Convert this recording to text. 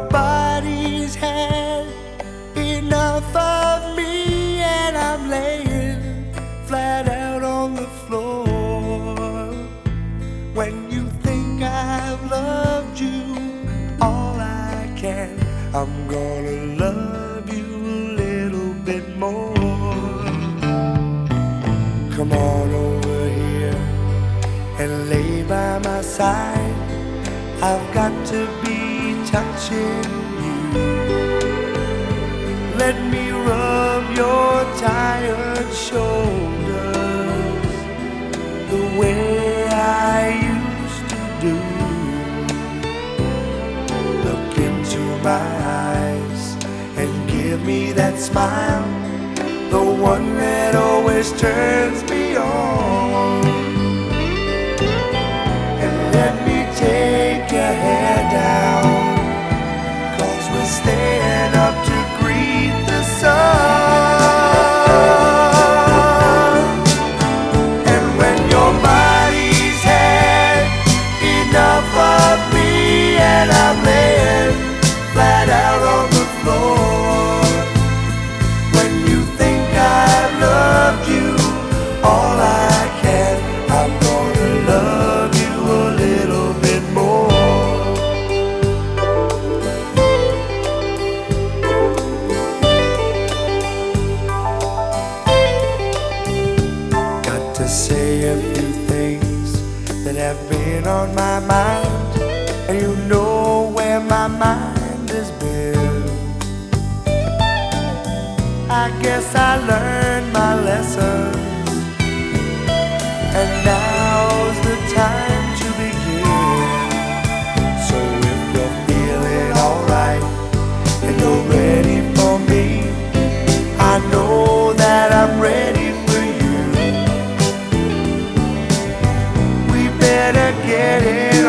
Nobody's had enough of me, and I'm laying flat out on the floor. When you think I've loved you, all I can, I'm gonna love you a little bit more. Come on over here and lay by my side. I've got to be touching you. Let me rub your tired shoulders the way I used to do. Look into my eyes and give me that smile, the one that always turns me on. A few things that have been on my mind, and you know where my mind has been. I guess I learned get it.